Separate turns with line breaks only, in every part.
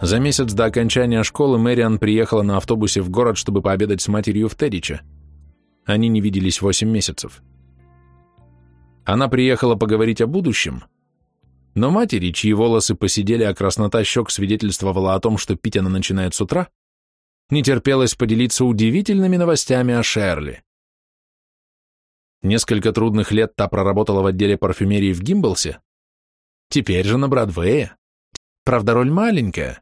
За месяц до окончания школы Мэриан приехала на автобусе в город, чтобы пообедать с матерью в Тедиче. Они не виделись восемь месяцев. Она приехала поговорить о будущем, но матери, чьи волосы посидели, а краснота щек свидетельствовала о том, что пить она начинает с утра, не терпелось поделиться удивительными новостями о Шерли. Несколько трудных лет та проработала в отделе парфюмерии в Гимблсе. Теперь же на Бродвее. Правда, роль маленькая,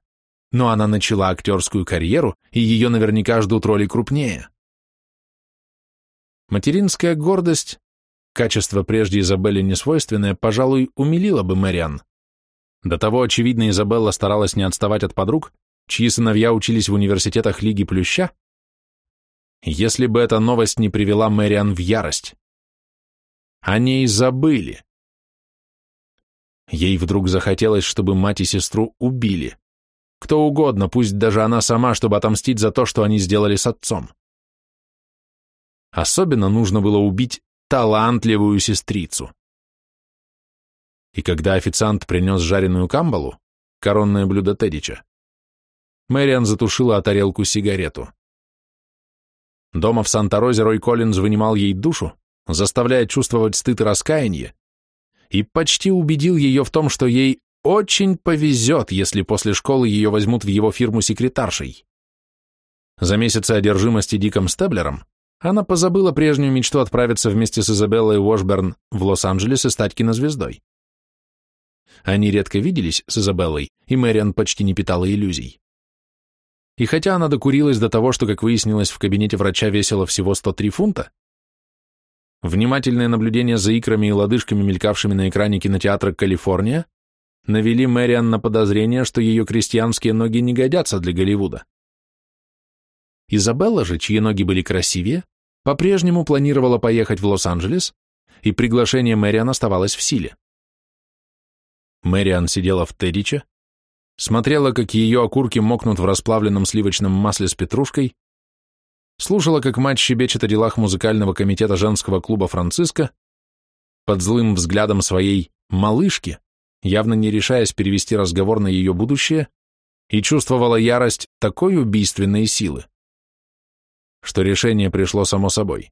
но она начала актерскую карьеру, и ее наверняка ждут роли крупнее. Материнская гордость, качество прежде Изабелле несвойственное, пожалуй, умилило бы Мэриан. До того, очевидно, Изабелла старалась не отставать от подруг, чьи сыновья учились в университетах Лиги Плюща, если бы эта новость не привела Мэриан в ярость. О ней забыли. Ей вдруг захотелось, чтобы мать и сестру убили. Кто угодно, пусть даже она сама, чтобы отомстить за то, что они сделали с отцом. Особенно нужно было убить талантливую сестрицу. И когда официант принес жареную камбалу, коронное блюдо Тедича, Мэриан затушила о тарелку сигарету. Дома в Санта-Розе Рой Коллинз вынимал ей душу, заставляя чувствовать стыд и раскаяние, и почти убедил ее в том, что ей очень повезет, если после школы ее возьмут в его фирму секретаршей. За месяцы одержимости Диком Стеблером она позабыла прежнюю мечту отправиться вместе с Изабеллой Уошберн в Лос-Анджелес и стать кинозвездой. Они редко виделись с Изабеллой, и Мэриан почти не питала иллюзий. И хотя она докурилась до того, что, как выяснилось, в кабинете врача весила всего 103 фунта, внимательное наблюдение за икрами и лодыжками, мелькавшими на экране кинотеатра «Калифорния», навели Мэриан на подозрение, что ее крестьянские ноги не годятся для Голливуда. Изабелла же, чьи ноги были красивее, по-прежнему планировала поехать в Лос-Анджелес, и приглашение Мэриан оставалось в силе. Мэриан сидела в Тедиче, смотрела, как ее окурки мокнут в расплавленном сливочном масле с петрушкой, слушала, как мать щебечет о делах музыкального комитета женского клуба Франциска, под злым взглядом своей «малышки», явно не решаясь перевести разговор на ее будущее, и чувствовала ярость такой убийственной силы, что решение пришло само собой.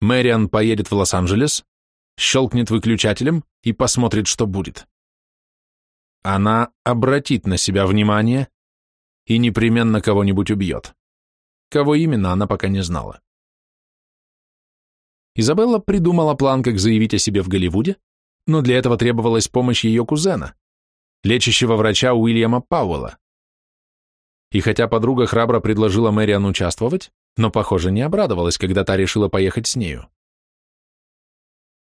Мэриан поедет в Лос-Анджелес, щелкнет выключателем и посмотрит, что будет. Она обратит на себя внимание и непременно кого-нибудь убьет. Кого именно, она пока не знала. Изабелла придумала план, как заявить о себе в Голливуде, но для этого требовалась помощь ее кузена, лечащего врача Уильяма Пауэлла. И хотя подруга храбро предложила Мэриан участвовать, но, похоже, не обрадовалась, когда та решила поехать с нею.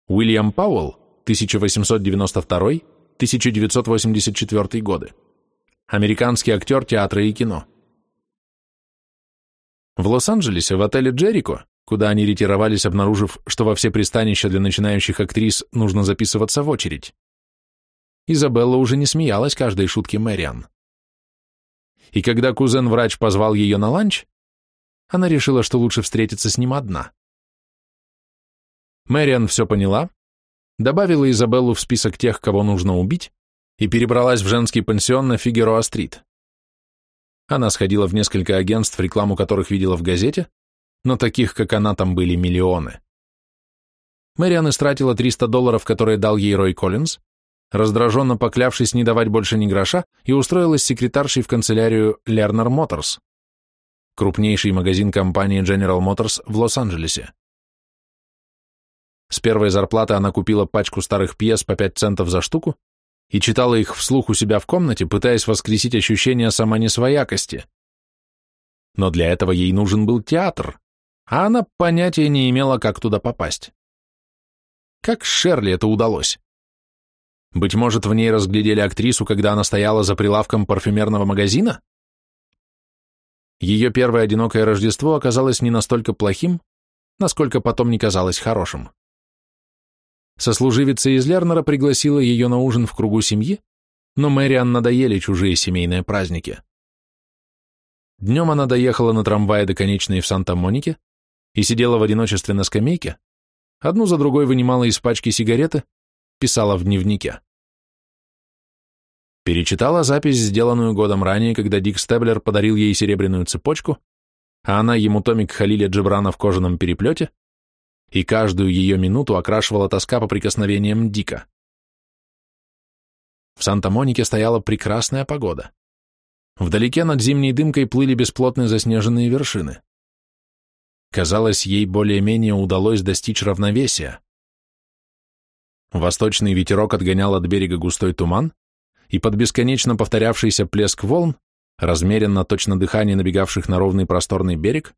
Уильям Пауэлл, 1892-1984 годы. Американский актер театра и кино. В Лос-Анджелесе в отеле «Джерико» Куда они ретировались, обнаружив, что во все пристанища для начинающих актрис нужно записываться в очередь. Изабелла уже не смеялась каждой шутке Мэриан. И когда кузен-врач позвал ее на ланч, она решила, что лучше встретиться с ним одна. Мэриан все поняла, добавила Изабеллу в список тех, кого нужно убить, и перебралась в женский пансион на Фигероа-стрит. Она сходила в несколько агентств, рекламу которых видела в газете, но таких, как она, там были миллионы. Мэриан истратила 300 долларов, которые дал ей Рой Коллинз, раздраженно поклявшись не давать больше ни гроша, и устроилась секретаршей в канцелярию Lerner Motors, крупнейший магазин компании General Motors в Лос-Анджелесе. С первой зарплаты она купила пачку старых пьес по 5 центов за штуку и читала их вслух у себя в комнате, пытаясь воскресить ощущение сама несвоякости. Но для этого ей нужен был театр, а Она понятия не имела, как туда попасть. Как Шерли это удалось? Быть может, в ней разглядели актрису, когда она стояла за прилавком парфюмерного магазина? Ее первое одинокое Рождество оказалось не настолько плохим, насколько потом не казалось хорошим. Сослуживица из Лернера пригласила ее на ужин в кругу семьи, но Мэриан надоели чужие семейные праздники. Днем она доехала на трамвае до конечной в Санта-Монике, и сидела в одиночестве на скамейке, одну за другой вынимала из пачки сигареты, писала в дневнике. Перечитала запись, сделанную годом ранее, когда Дик Стеблер подарил ей серебряную цепочку, а она ему томик Халиля Джебрана в кожаном переплете, и каждую ее минуту окрашивала тоска по прикосновениям Дика. В Санта-Монике стояла прекрасная погода. Вдалеке над зимней дымкой плыли бесплотные заснеженные вершины казалось ей более-менее удалось достичь равновесия. Восточный ветерок отгонял от берега густой туман, и под бесконечно повторявшийся плеск волн, размеренно точно дыхание набегавших на ровный просторный берег,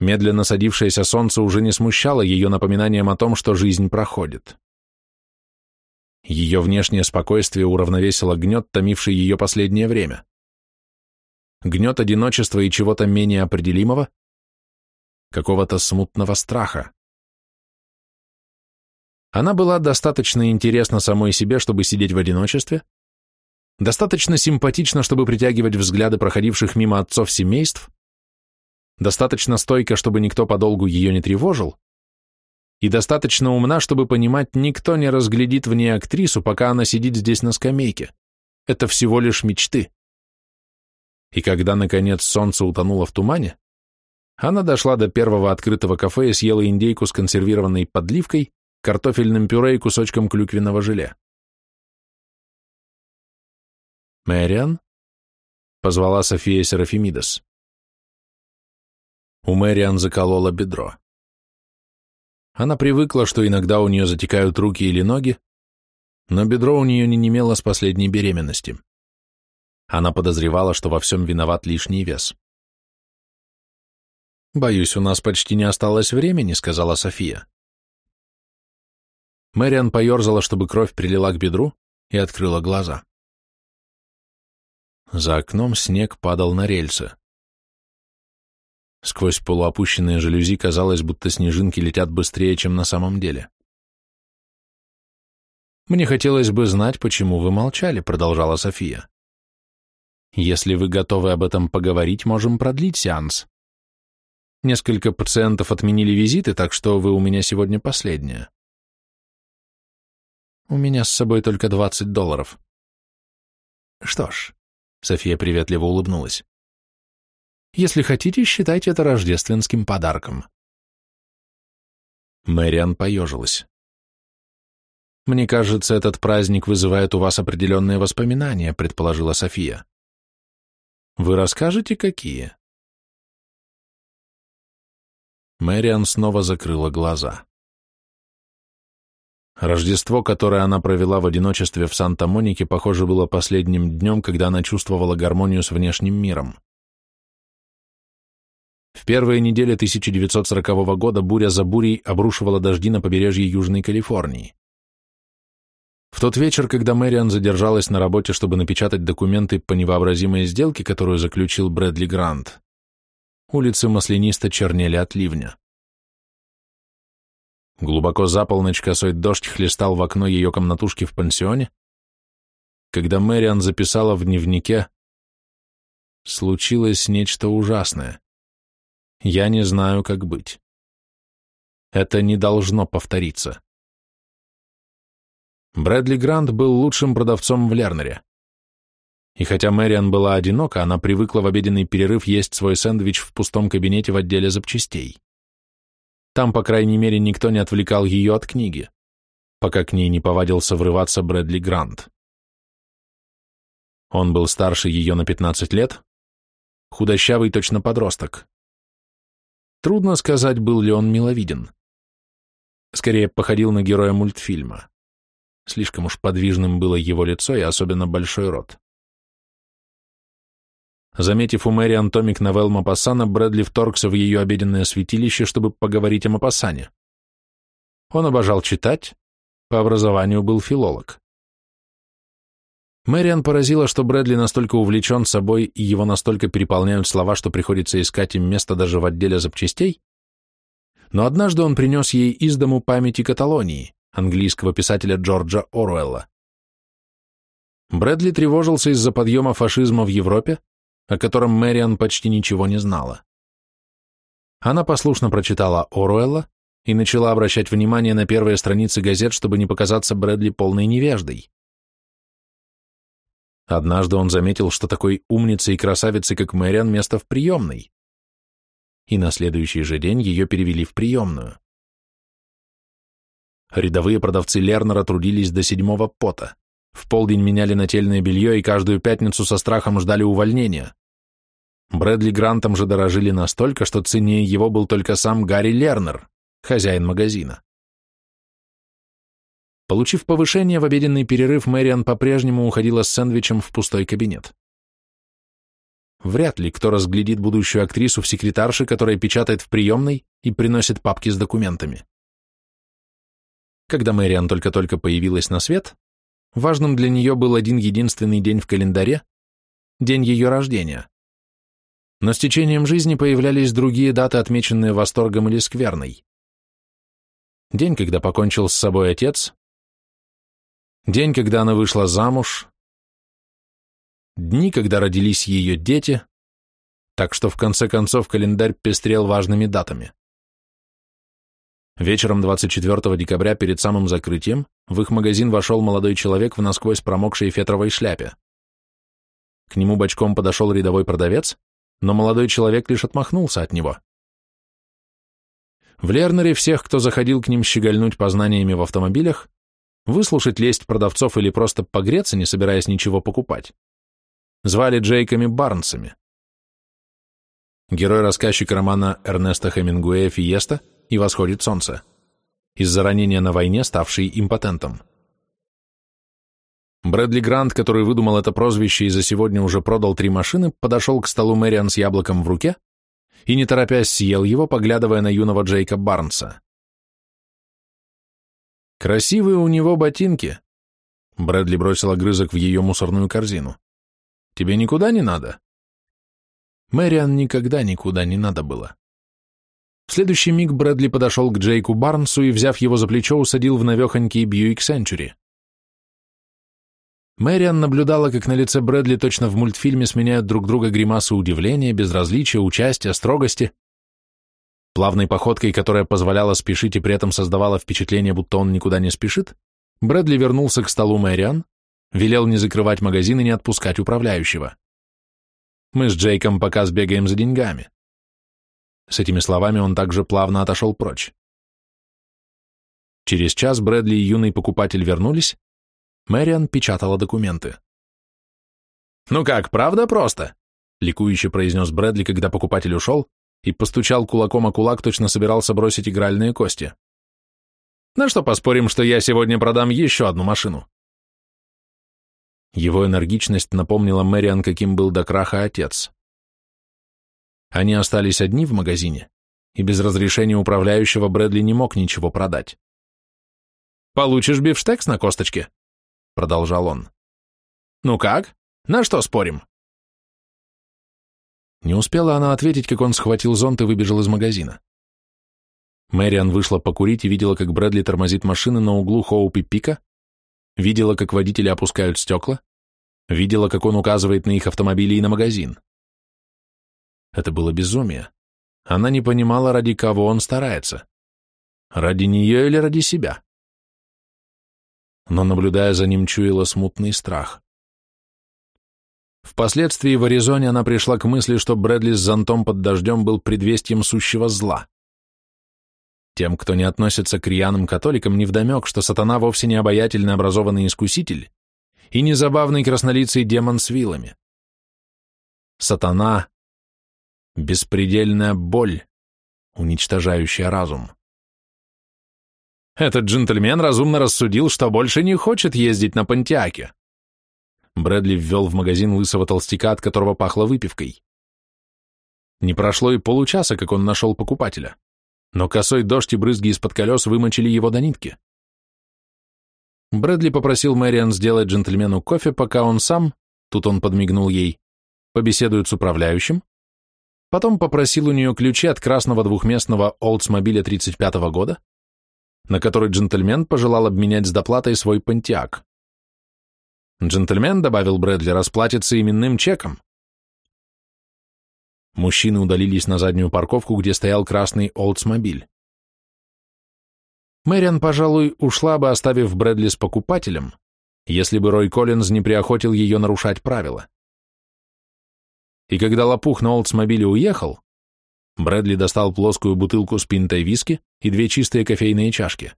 медленно садившееся солнце уже не смущало ее напоминанием о том, что жизнь проходит. Ее внешнее спокойствие уравновесило гнет, томивший ее последнее время. Гнет одиночества и чего-то менее определимого, какого-то смутного страха. Она была достаточно интересна самой себе, чтобы сидеть в одиночестве, достаточно симпатична, чтобы притягивать взгляды проходивших мимо отцов семейств, достаточно стойка, чтобы никто подолгу ее не тревожил, и достаточно умна, чтобы понимать, никто не разглядит в ней актрису, пока она сидит здесь на скамейке. Это всего лишь мечты. И когда, наконец, солнце утонуло в тумане, она дошла до первого открытого кафе и съела индейку с консервированной подливкой, картофельным пюре и кусочком клюквенного желе. «Мэриан?» — позвала София Серафимидас. У Мэриан закололо бедро. Она привыкла, что иногда у нее затекают руки или ноги, но бедро у нее не немело с последней беременности. Она подозревала, что во всем виноват лишний вес. «Боюсь, у нас почти не осталось времени», — сказала София. Мэриан поерзала, чтобы кровь прилила к бедру, и открыла глаза. За окном снег падал на рельсы. Сквозь полуопущенные жалюзи казалось, будто снежинки летят быстрее, чем на самом деле. «Мне хотелось бы знать, почему вы молчали», — продолжала София. «Если вы готовы об этом поговорить, можем продлить сеанс». Несколько пациентов отменили визиты, так что вы у меня сегодня последняя. У меня с собой только 20 долларов. Что ж, София приветливо улыбнулась. Если хотите, считайте это рождественским подарком. Мэриан поежилась. «Мне кажется, этот праздник вызывает у вас определенные воспоминания», — предположила София. «Вы расскажете, какие?» Мэриан снова закрыла глаза. Рождество, которое она провела в одиночестве в Санта-Монике, похоже, было последним днем, когда она чувствовала гармонию с внешним миром. В первые недели 1940 года буря за бурей обрушивала дожди на побережье Южной Калифорнии. В тот вечер, когда Мэриан задержалась на работе, чтобы напечатать документы по невообразимой сделке, которую заключил Брэдли Грант, улицы маслянисто чернели от ливня. Глубоко за полночь косой дождь хлестал в окно ее комнатушки в пансионе, когда Мэриан записала в дневнике «Случилось нечто ужасное. Я не знаю, как быть. Это не должно повториться». Брэдли Грант был лучшим продавцом в Лернере. И хотя Мэриан была одинока, она привыкла в обеденный перерыв есть свой сэндвич в пустом кабинете в отделе запчастей. Там, по крайней мере, никто не отвлекал ее от книги, пока к ней не повадился врываться Брэдли Грант. Он был старше ее на 15 лет, худощавый точно подросток. Трудно сказать, был ли он миловиден. Скорее, походил на героя мультфильма. Слишком уж подвижным было его лицо и особенно большой рот. Заметив у Мэри Антомик новелл Мапассана, Брэдли вторгся в ее обеденное святилище, чтобы поговорить о Мапассане. Он обожал читать, по образованию был филолог. Мэриан поразила, что Брэдли настолько увлечен собой и его настолько переполняют слова, что приходится искать им место даже в отделе запчастей, но однажды он принес ей из дому памяти Каталонии, английского писателя Джорджа Оруэлла. Брэдли тревожился из-за подъема фашизма в Европе, о котором Мэриан почти ничего не знала. Она послушно прочитала Оруэлла и начала обращать внимание на первые страницы газет, чтобы не показаться Брэдли полной невеждой. Однажды он заметил, что такой умнице и красавице, как Мэриан, место в приемной. И на следующий же день ее перевели в приемную. Рядовые продавцы Лернера трудились до седьмого пота. В полдень меняли нательное белье и каждую пятницу со страхом ждали увольнения. Брэдли Грантом же дорожили настолько, что ценнее его был только сам Гарри Лернер, хозяин магазина. Получив повышение в обеденный перерыв, Мэриан по-прежнему уходила с сэндвичем в пустой кабинет. Вряд ли кто разглядит будущую актрису в секретарше, которая печатает в приемной и приносит папки с документами. Когда Мэриан только-только появилась на свет, Важным для нее был один единственный день в календаре, день ее рождения. Но с течением жизни появлялись другие даты, отмеченные восторгом или скверной. День, когда покончил с собой отец, день, когда она вышла замуж, дни, когда родились ее дети, так что в конце концов календарь пестрел важными датами. Вечером 24 декабря перед самым закрытием в их магазин вошел молодой человек в насквозь промокшей фетровой шляпе. К нему бочком подошел рядовой продавец, но молодой человек лишь отмахнулся от него. В Лернере всех, кто заходил к ним щегольнуть познаниями в автомобилях, выслушать лесть продавцов или просто погреться, не собираясь ничего покупать, звали Джейками Барнсами. Герой рассказчика романа Эрнеста Хемингуэя «Фиеста» и «Восходит солнце» из-за ранения на войне, ставший импотентом. Брэдли Грант, который выдумал это прозвище и за сегодня уже продал три машины, подошел к столу Мэриан с яблоком в руке и, не торопясь, съел его, поглядывая на юного Джейка Барнса. «Красивые у него ботинки!» Брэдли бросил огрызок в ее мусорную корзину. «Тебе никуда не надо?» Мэриан никогда никуда не надо было. В следующий миг Брэдли подошел к Джейку Барнсу и, взяв его за плечо, усадил в навехонький Бьюик Сенчури. Мэриан наблюдала, как на лице Брэдли точно в мультфильме сменяют друг друга гримасы удивления, безразличия, участия, строгости. Плавной походкой, которая позволяла спешить и при этом создавала впечатление, будто он никуда не спешит, Брэдли вернулся к столу Мэриан, велел не закрывать магазин и не отпускать управляющего. «Мы с Джейком пока сбегаем за деньгами. С этими словами он также плавно отошел прочь. Через час Брэдли и юный покупатель вернулись. Мэриан печатала документы. «Ну как, правда просто?» — ликующе произнес Брэдли, когда покупатель ушел и постучал кулаком о кулак, точно собирался бросить игральные кости. «На что поспорим, что я сегодня продам еще одну машину?» Его энергичность напомнила Мэриан, каким был до краха отец. Они остались одни в магазине, и без разрешения управляющего Брэдли не мог ничего продать. «Получишь бифштекс на косточке?» — продолжал он. «Ну как? На что спорим?» Не успела она ответить, как он схватил зонт и выбежал из магазина. Мэриан вышла покурить и видела, как Брэдли тормозит машины на углу Хоуп и Пика, видела, как водители опускают стекла, видела, как он указывает на их автомобили и на магазин. Это было безумие. Она не понимала, ради кого он старается. Ради нее или ради себя? Но, наблюдая за ним, чуяла смутный страх. Впоследствии в Аризоне она пришла к мысли, что Брэдли с зонтом под дождем был предвестием сущего зла. Тем, кто не относится к рьяным католикам, невдомек, что сатана вовсе не обаятельный образованный искуситель и незабавный краснолицый демон с вилами. Сатана беспредельная боль, уничтожающая разум. Этот джентльмен разумно рассудил, что больше не хочет ездить на Пантиаке. Брэдли ввел в магазин лысого толстяка, от которого пахло выпивкой. Не прошло и получаса, как он нашел покупателя, но косой дождь и брызги из-под колес вымочили его до нитки. Брэдли попросил Мэриан сделать джентльмену кофе, пока он сам, тут он подмигнул ей, побеседует с управляющим, Потом попросил у нее ключи от красного двухместного Oldsmobile 35 -го года, на который джентльмен пожелал обменять с доплатой свой пантиак. Джентльмен, добавил Брэдли, расплатится именным чеком. Мужчины удалились на заднюю парковку, где стоял красный Oldsmobile. Мэриан, пожалуй, ушла бы, оставив Брэдли с покупателем, если бы Рой Коллинз не приохотил ее нарушать правила и когда лопух на Олдсмобиле уехал, Брэдли достал плоскую бутылку с пинтой виски и две чистые кофейные чашки.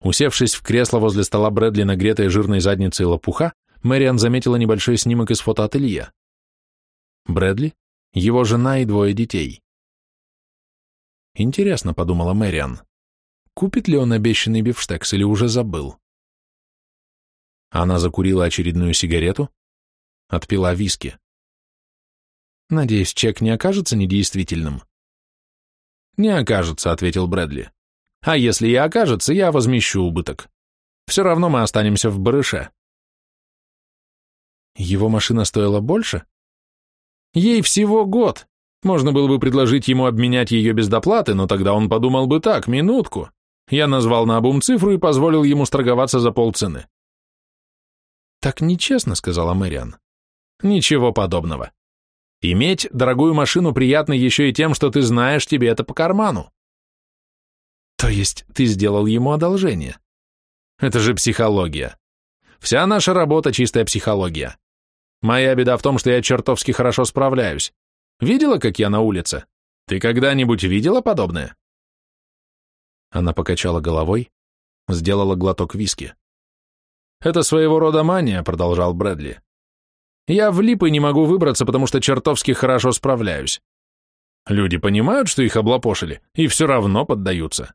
Усевшись в кресло возле стола Брэдли, нагретой жирной задницей лопуха, Мэриан заметила небольшой снимок из фотоателье. Брэдли, его жена и двое детей. Интересно, подумала Мэриан, купит ли он обещанный бифштекс или уже забыл? Она закурила очередную сигарету, отпила виски. Надеюсь, чек не окажется недействительным. Не окажется, ответил Брэдли. А если и окажется, я возмещу убыток. Все равно мы останемся в барыше. Его машина стоила больше? Ей всего год. Можно было бы предложить ему обменять ее без доплаты, но тогда он подумал бы так, минутку. Я назвал на обум цифру и позволил ему строговаться за полцены. «Так нечестно», — сказала Мэриан. «Ничего подобного. Иметь дорогую машину приятно еще и тем, что ты знаешь, тебе это по карману. То есть ты сделал ему одолжение? Это же психология. Вся наша работа — чистая психология. Моя беда в том, что я чертовски хорошо справляюсь. Видела, как я на улице? Ты когда-нибудь видела подобное?» Она покачала головой, сделала глоток виски. «Это своего рода мания», — продолжал Брэдли. Я в липы не могу выбраться, потому что чертовски хорошо справляюсь. Люди понимают, что их облапошили, и все равно поддаются.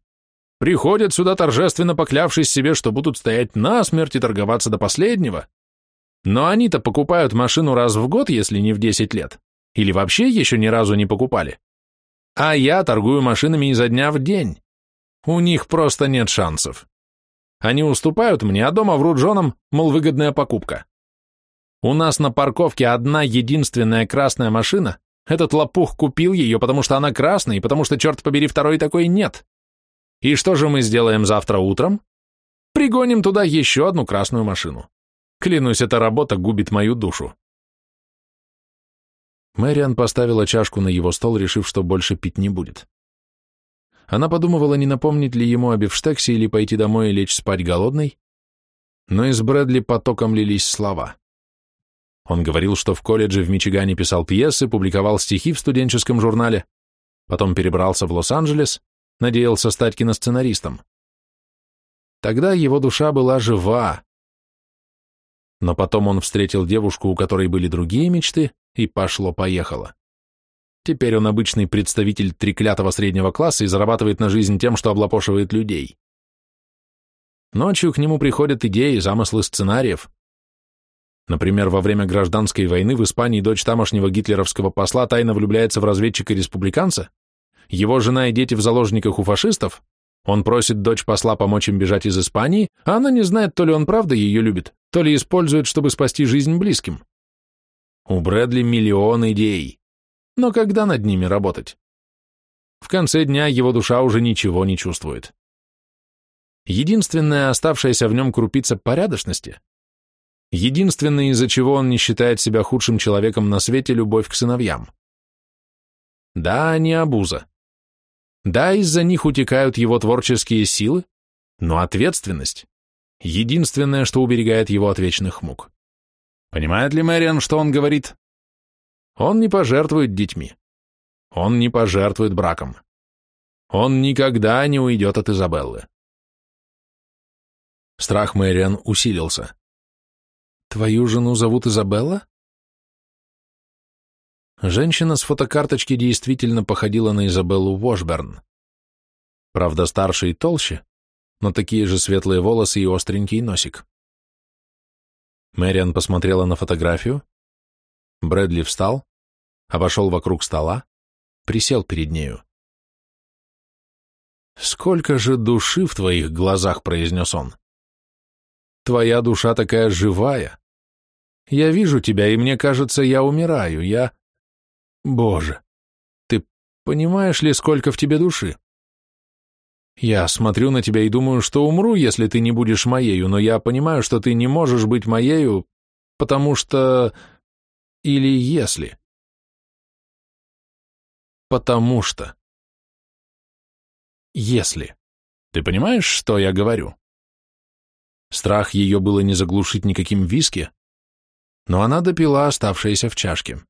Приходят сюда, торжественно поклявшись себе, что будут стоять насмерть и торговаться до последнего. Но они-то покупают машину раз в год, если не в 10 лет. Или вообще еще ни разу не покупали. А я торгую машинами изо дня в день. У них просто нет шансов. Они уступают мне, а дома врут женам, мол, выгодная покупка. У нас на парковке одна единственная красная машина. Этот лопух купил ее, потому что она красная, и потому что, черт побери, второй такой нет. И что же мы сделаем завтра утром? Пригоним туда еще одну красную машину. Клянусь, эта работа губит мою душу. Мэриан поставила чашку на его стол, решив, что больше пить не будет. Она подумывала, не напомнить ли ему о бифштексе или пойти домой и лечь спать голодной, но из Брэдли потоком лились слова. Он говорил, что в колледже в Мичигане писал пьесы, публиковал стихи в студенческом журнале, потом перебрался в Лос-Анджелес, надеялся стать киносценаристом. Тогда его душа была жива. Но потом он встретил девушку, у которой были другие мечты, и пошло-поехало. Теперь он обычный представитель треклятого среднего класса и зарабатывает на жизнь тем, что облапошивает людей. Ночью к нему приходят идеи, замыслы сценариев, Например, во время гражданской войны в Испании дочь тамошнего гитлеровского посла тайно влюбляется в разведчика-республиканца, его жена и дети в заложниках у фашистов, он просит дочь посла помочь им бежать из Испании, а она не знает, то ли он правда ее любит, то ли использует, чтобы спасти жизнь близким. У Брэдли миллион идей. Но когда над ними работать? В конце дня его душа уже ничего не чувствует. Единственная оставшаяся в нем крупица порядочности Единственное, из-за чего он не считает себя худшим человеком на свете, любовь к сыновьям. Да, они обуза. Да, из-за них утекают его творческие силы, но ответственность — единственное, что уберегает его от вечных мук. Понимает ли Мэриан, что он говорит? Он не пожертвует детьми. Он не пожертвует браком. Он никогда не уйдет от Изабеллы. Страх Мэриан усилился. Твою жену зовут Изабелла? Женщина с фотокарточки действительно походила на Изабеллу Вошберн. Правда, старше и толще, но такие же светлые волосы и остренький носик. Мэриан посмотрела на фотографию. Брэдли встал, обошел вокруг стола, присел перед нею. «Сколько же души в твоих глазах!» — произнес он. «Твоя душа такая живая, я вижу тебя, и мне кажется, я умираю, я... Боже, ты понимаешь ли, сколько в тебе души? Я смотрю на тебя и думаю, что умру, если ты не будешь моею, но я понимаю, что ты не можешь быть моею, потому что... Или если... Потому что... Если... Ты понимаешь, что я говорю? Страх ее было не заглушить никаким виски, но она допила оставшееся в чашке.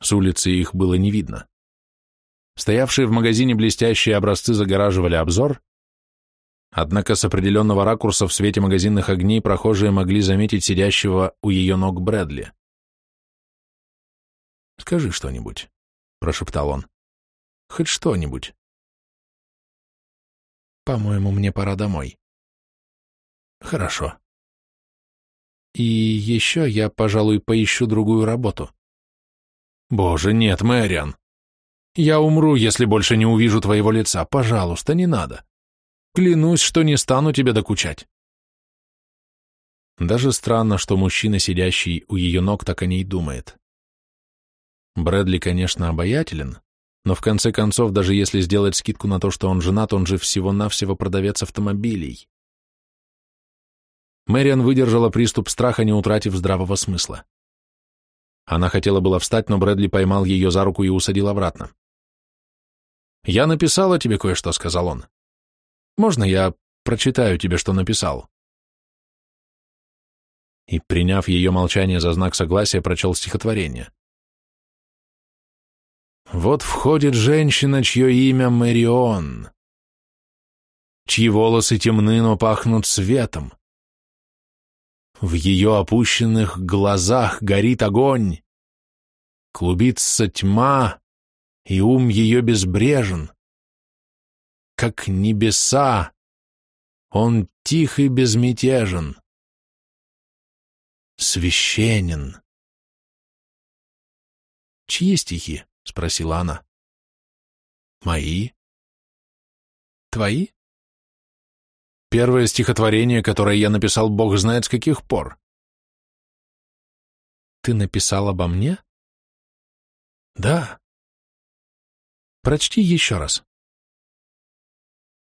С улицы их было не видно. Стоявшие в магазине блестящие образцы загораживали обзор, однако с определенного ракурса в свете магазинных огней прохожие могли заметить сидящего у ее ног Брэдли. «Скажи что-нибудь», — прошептал он. «Хоть что-нибудь». «По-моему, мне пора домой». «Хорошо», и еще я, пожалуй, поищу другую работу. Боже, нет, Мэриан. Я умру, если больше не увижу твоего лица. Пожалуйста, не надо. Клянусь, что не стану тебе докучать. Даже странно, что мужчина, сидящий у ее ног, так о ней думает. Брэдли, конечно, обаятелен, но в конце концов, даже если сделать скидку на то, что он женат, он же всего-навсего продавец автомобилей. Мэриан выдержала приступ страха, не утратив здравого смысла. Она хотела было встать, но Брэдли поймал ее за руку и усадил обратно. «Я написала тебе кое-что», — сказал он. «Можно я прочитаю тебе, что написал?» И, приняв ее молчание за знак согласия, прочел стихотворение. «Вот входит женщина, чье имя Мэрион, чьи волосы темны, но пахнут светом, в ее опущенных глазах горит огонь, клубится тьма, и ум ее безбрежен. Как небеса, он тих и безмятежен. Священен. «Чьи стихи?» — спросила она. «Мои». «Твои?» Первое стихотворение, которое я написал, бог знает с каких пор. Ты написал обо мне? Да. Прочти еще раз.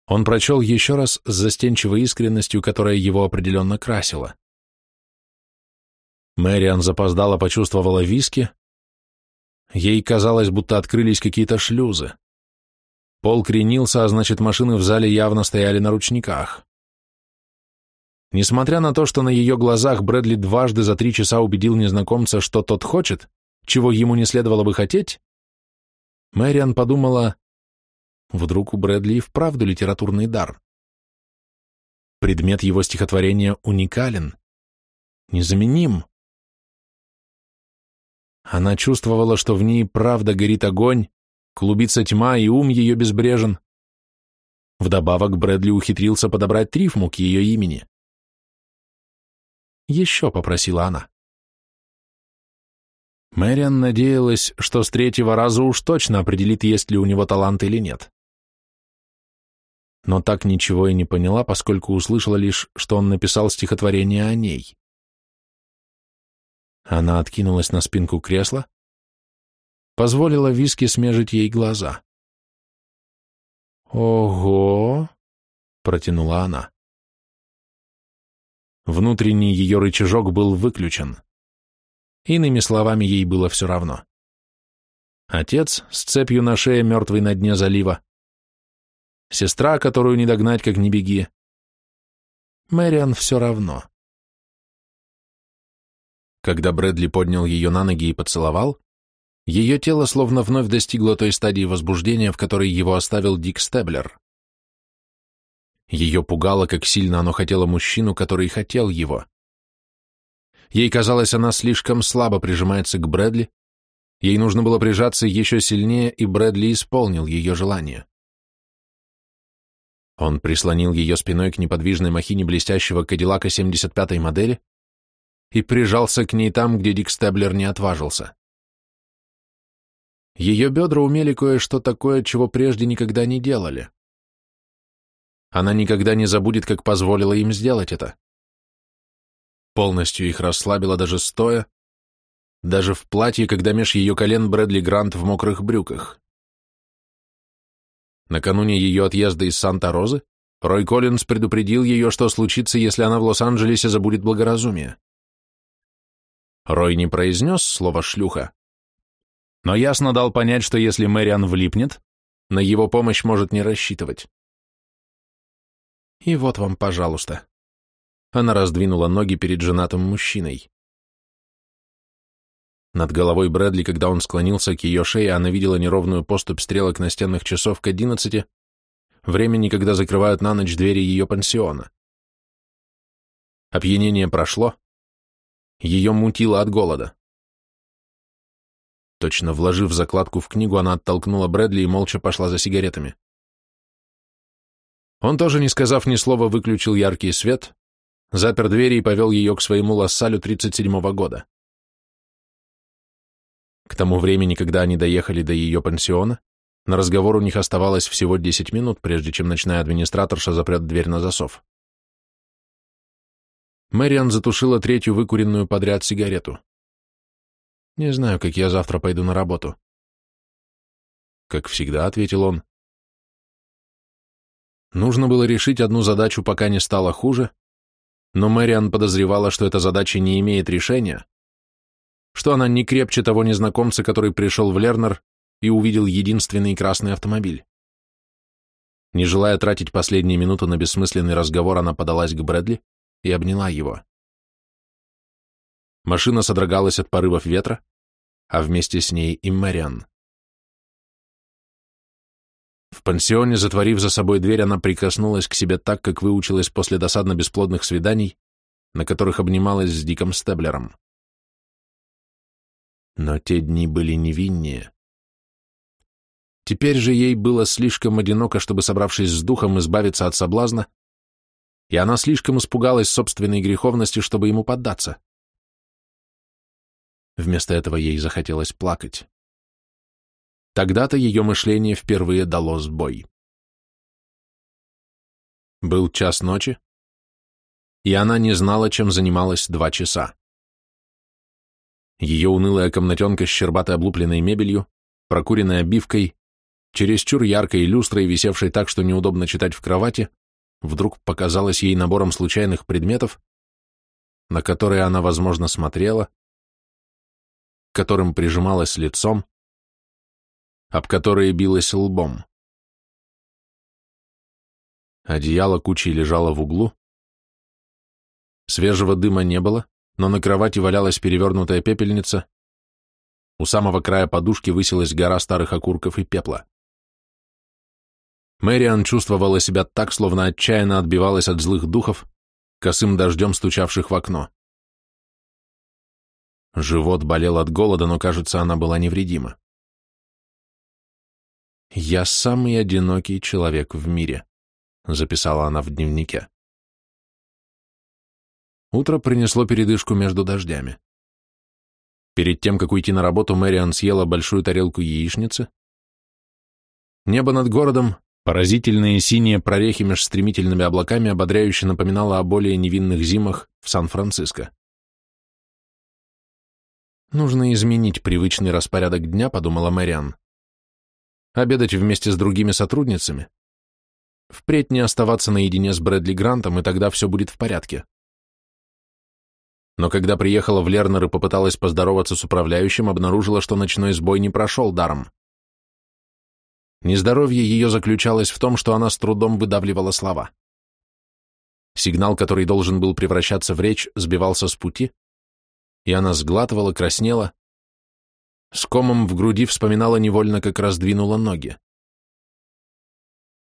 Он прочел еще раз с застенчивой искренностью, которая его определенно красила. Мэриан запоздала, почувствовала виски. Ей казалось, будто открылись какие-то шлюзы. Пол кренился, а значит машины в зале явно стояли на ручниках. Несмотря на то, что на ее глазах Брэдли дважды за три часа убедил незнакомца, что тот хочет, чего ему не следовало бы хотеть, Мэриан подумала, вдруг у Брэдли и вправду литературный дар. Предмет его стихотворения уникален, незаменим. Она чувствовала, что в ней правда горит огонь, клубится тьма, и ум ее безбрежен. Вдобавок Брэдли ухитрился подобрать трифму к ее имени. «Еще», — попросила она. Мэриан надеялась, что с третьего раза уж точно определит, есть ли у него талант или нет. Но так ничего и не поняла, поскольку услышала лишь, что он написал стихотворение о ней. Она откинулась на спинку кресла, позволила виски смежить ей глаза. «Ого!» — протянула она. Внутренний ее рычажок был выключен. Иными словами, ей было все равно. Отец с цепью на шее, мертвый на дне залива. Сестра, которую не догнать, как не беги. Мэриан все равно. Когда Брэдли поднял ее на ноги и поцеловал, ее тело словно вновь достигло той стадии возбуждения, в которой его оставил Дик Стеблер. Ее пугало, как сильно оно хотело мужчину, который хотел его. Ей казалось, она слишком слабо прижимается к Брэдли. Ей нужно было прижаться еще сильнее, и Брэдли исполнил ее желание. Он прислонил ее спиной к неподвижной махине блестящего Кадиллака 75-й модели и прижался к ней там, где Дик Стеблер не отважился. Ее бедра умели кое-что такое, чего прежде никогда не делали. Она никогда не забудет, как позволила им сделать это. Полностью их расслабила даже стоя, даже в платье, когда меж ее колен Брэдли Грант в мокрых брюках. Накануне ее отъезда из Санта-Розы Рой Коллинз предупредил ее, что случится, если она в Лос-Анджелесе забудет благоразумие. Рой не произнес слово «шлюха», но ясно дал понять, что если Мэриан влипнет, на его помощь может не рассчитывать. «И вот вам, пожалуйста». Она раздвинула ноги перед женатым мужчиной. Над головой Брэдли, когда он склонился к ее шее, она видела неровную поступь стрелок настенных часов к одиннадцати, времени, когда закрывают на ночь двери ее пансиона. Опьянение прошло. Ее мутило от голода. Точно вложив закладку в книгу, она оттолкнула Брэдли и молча пошла за сигаретами. Он тоже, не сказав ни слова, выключил яркий свет, запер двери и повел ее к своему лассалю 37-го года. К тому времени, когда они доехали до ее пансиона, на разговор у них оставалось всего 10 минут, прежде чем ночная администраторша запрет дверь на засов. Мэриан затушила третью выкуренную подряд сигарету. Не знаю, как я завтра пойду на работу. Как всегда, ответил он. Нужно было решить одну задачу, пока не стало хуже, но Мэриан подозревала, что эта задача не имеет решения, что она не крепче того незнакомца, который пришел в Лернер и увидел единственный красный автомобиль. Не желая тратить последние минуты на бессмысленный разговор, она подалась к Брэдли и обняла его. Машина содрогалась от порывов ветра, а вместе с ней и Мэриан. В пансионе, затворив за собой дверь, она прикоснулась к себе так, как выучилась после досадно-бесплодных свиданий, на которых обнималась с Диком Стеблером. Но те дни были невиннее. Теперь же ей было слишком одиноко, чтобы, собравшись с духом, избавиться от соблазна, и она слишком испугалась собственной греховности, чтобы ему поддаться. Вместо этого ей захотелось плакать. Тогда-то ее мышление впервые дало сбой. Был час ночи, и она не знала, чем занималась два часа. Ее унылая комнатенка с щербатой облупленной мебелью, прокуренной обивкой, чересчур яркой люстрой, висевшей так, что неудобно читать в кровати, вдруг показалась ей набором случайных предметов, на которые она, возможно, смотрела, которым прижималась лицом, об которые билась лбом. Одеяло кучей лежало в углу. Свежего дыма не было, но на кровати валялась перевернутая пепельница. У самого края подушки высилась гора старых окурков и пепла. Мэриан чувствовала себя так, словно отчаянно отбивалась от злых духов, косым дождем стучавших в окно. Живот болел от голода, но, кажется, она была невредима. «Я самый одинокий человек в мире», — записала она в дневнике. Утро принесло передышку между дождями. Перед тем, как уйти на работу, Мэриан съела большую тарелку яичницы. Небо над городом, поразительные синие прорехи меж стремительными облаками, ободряюще напоминало о более невинных зимах в Сан-Франциско. «Нужно изменить привычный распорядок дня», — подумала Мариан. «Обедать вместе с другими сотрудницами. Впредь не оставаться наедине с Брэдли Грантом, и тогда все будет в порядке». Но когда приехала в Лернер и попыталась поздороваться с управляющим, обнаружила, что ночной сбой не прошел даром. Нездоровье ее заключалось в том, что она с трудом выдавливала слова. Сигнал, который должен был превращаться в речь, сбивался с пути, и она сглатывала, краснела. С комом в груди вспоминала невольно, как раздвинула ноги.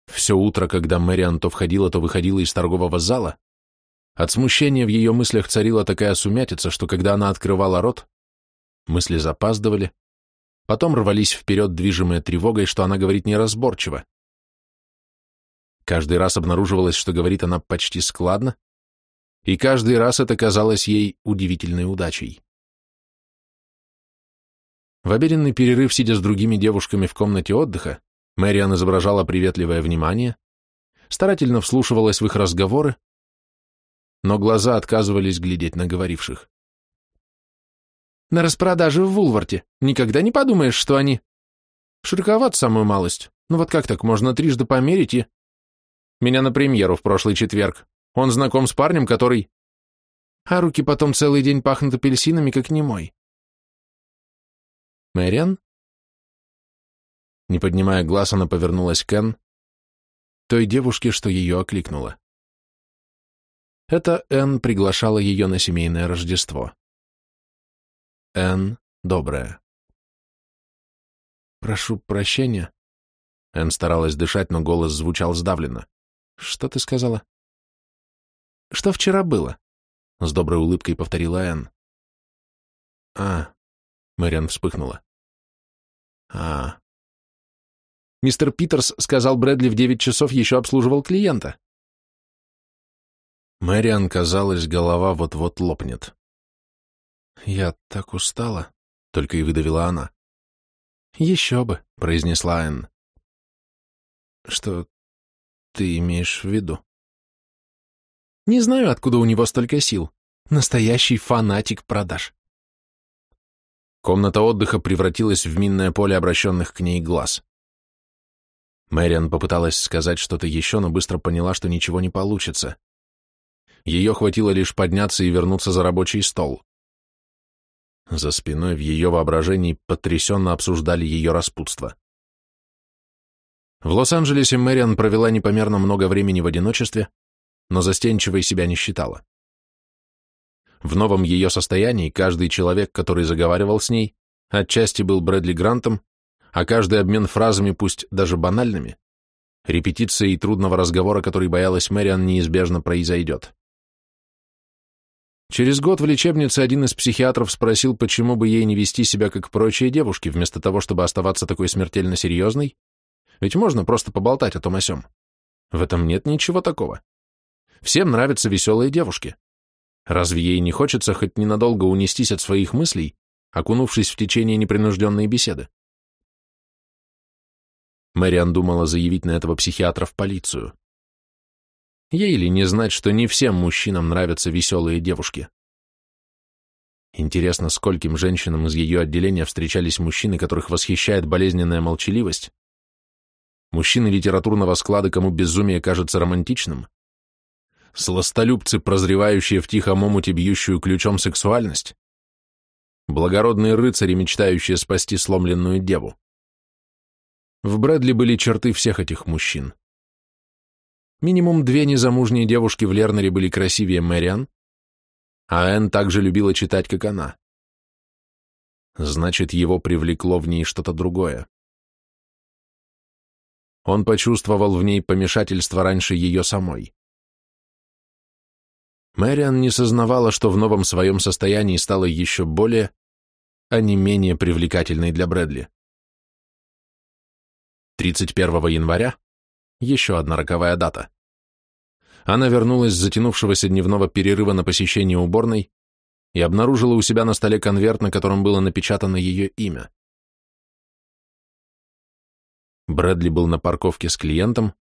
Все утро, когда Мэриан то входила, то выходила из торгового зала, от смущения в ее мыслях царила такая сумятица, что когда она открывала рот, мысли запаздывали, потом рвались вперед, движимые тревогой, что она говорит неразборчиво. Каждый раз обнаруживалось, что говорит она почти складно, и каждый раз это казалось ей удивительной удачей. В обеденный перерыв, сидя с другими девушками в комнате отдыха, Мэриан изображала приветливое внимание, старательно вслушивалась в их разговоры, но глаза отказывались глядеть на говоривших. «На распродаже в Вулварте. Никогда не подумаешь, что они...» «Широковат самую малость. Ну вот как так можно трижды померить и...» «Меня на премьеру в прошлый четверг», он знаком с парнем, который... А руки потом целый день пахнут апельсинами, как не мой. Мэриан? Не поднимая глаз, она повернулась к Энн, той девушке, что ее окликнула. Это Энн приглашала ее на семейное Рождество. Энн добрая. «Прошу прощения». Энн старалась дышать, но голос звучал сдавленно. «Что ты сказала?» Что вчера было?» — с доброй улыбкой повторила Энн. «А...» — Мэриан вспыхнула. «А...» Мистер Питерс сказал Брэдли в девять часов еще обслуживал клиента. Мэриан, казалось, голова вот-вот лопнет. «Я так устала», — только и выдавила она. «Еще бы», — произнесла Энн. «Что ты имеешь в виду?» Не знаю, откуда у него столько сил. Настоящий фанатик продаж. Комната отдыха превратилась в минное поле обращенных к ней глаз. Мэриан попыталась сказать что-то еще, но быстро поняла, что ничего не получится. Ее хватило лишь подняться и вернуться за рабочий стол. За спиной в ее воображении потрясенно обсуждали ее распутство. В Лос-Анджелесе Мэриан провела непомерно много времени в одиночестве, но застенчивой себя не считала. В новом ее состоянии каждый человек, который заговаривал с ней, отчасти был Брэдли Грантом, а каждый обмен фразами, пусть даже банальными, репетиция и трудного разговора, который боялась Мэриан, неизбежно произойдет. Через год в лечебнице один из психиатров спросил, почему бы ей не вести себя как прочие девушки, вместо того, чтобы оставаться такой смертельно серьезной, ведь можно просто поболтать о том о сём. В этом нет ничего такого. Всем нравятся веселые девушки. Разве ей не хочется хоть ненадолго унестись от своих мыслей, окунувшись в течение непринужденной беседы? Мэриан думала заявить на этого психиатра в полицию. Ей ли не знать, что не всем мужчинам нравятся веселые девушки? Интересно, скольким женщинам из ее отделения встречались мужчины, которых восхищает болезненная молчаливость? Мужчины литературного склада, кому безумие кажется романтичным? сластолюбцы, прозревающие в тихом омуте бьющую ключом сексуальность, благородные рыцари, мечтающие спасти сломленную деву. В Брэдли были черты всех этих мужчин. Минимум две незамужние девушки в Лернере были красивее Мэриан, а Энн также любила читать, как она. Значит, его привлекло в ней что-то другое. Он почувствовал в ней помешательство раньше ее самой. Мэриан не сознавала, что в новом своем состоянии стала еще более, а не менее привлекательной для Брэдли. 31 января – еще одна роковая дата. Она вернулась с затянувшегося дневного перерыва на посещение уборной и обнаружила у себя на столе конверт, на котором было напечатано ее имя. Брэдли был на парковке с клиентом,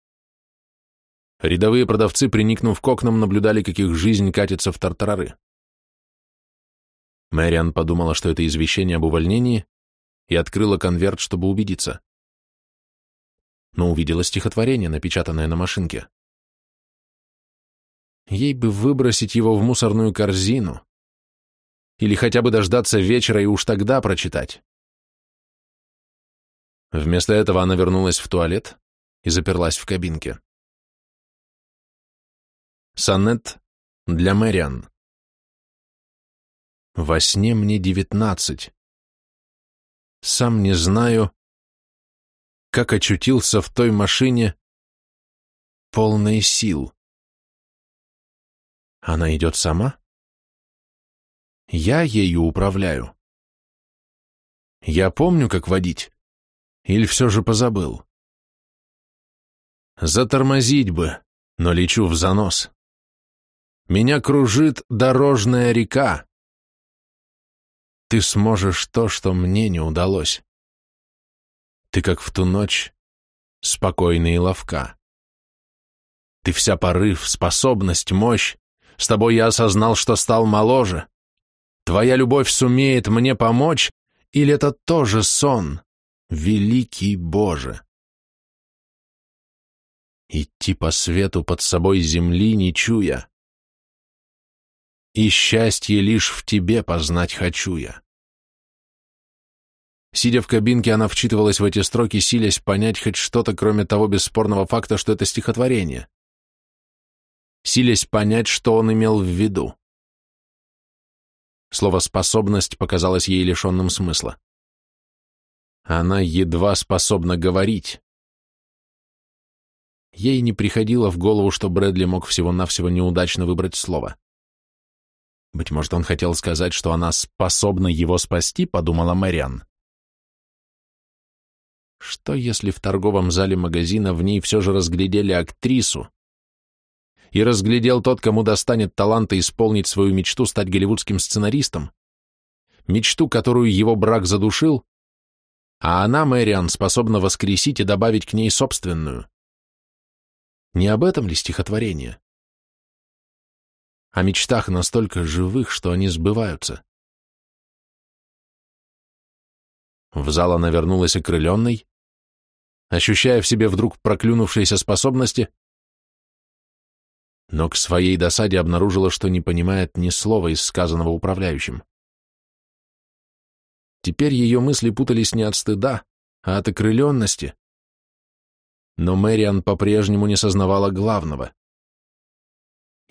Рядовые продавцы, приникнув к окнам, наблюдали, как их жизнь катится в тартарары. Мэриан подумала, что это извещение об увольнении, и открыла конверт, чтобы убедиться. Но увидела стихотворение, напечатанное на машинке. Ей бы выбросить его в мусорную корзину. Или хотя бы дождаться вечера и уж тогда прочитать. Вместо этого она вернулась в туалет и заперлась в кабинке. Сонет для мэрян. Во сне мне девятнадцать. Сам не знаю, как очутился в той машине, полной сил. Она идет сама? Я ею управляю. Я помню, как водить, или все же позабыл. Затормозить бы, но лечу в занос. Меня кружит дорожная река. Ты сможешь то, что мне не удалось. Ты, как в ту ночь, спокойный и ловка. Ты вся порыв, способность, мощь. С тобой я осознал, что стал моложе. Твоя любовь сумеет мне помочь, или это тоже сон, великий Боже? Идти по свету под собой земли, не чуя — и счастье лишь в тебе познать хочу я. Сидя в кабинке, она вчитывалась в эти строки, силясь понять хоть что-то, кроме того бесспорного факта, что это стихотворение. Силясь понять, что он имел в виду. Слово «способность» показалось ей лишенным смысла. Она едва способна говорить. Ей не приходило в голову, что Брэдли мог всего-навсего неудачно выбрать слово. Быть может, он хотел сказать, что она способна его спасти, подумала Мэриан. Что если в торговом зале магазина в ней все же разглядели актрису? И разглядел тот, кому достанет таланта исполнить свою мечту стать голливудским сценаристом? Мечту, которую его брак задушил? А она, Мэриан, способна воскресить и добавить к ней собственную. Не об этом ли стихотворение? о мечтах настолько живых, что они сбываются. В зал она вернулась окрыленной, ощущая в себе вдруг проклюнувшиеся способности, но к своей досаде обнаружила, что не понимает ни слова из сказанного управляющим. Теперь ее мысли путались не от стыда, а от окрыленности. Но Мэриан по-прежнему не сознавала главного.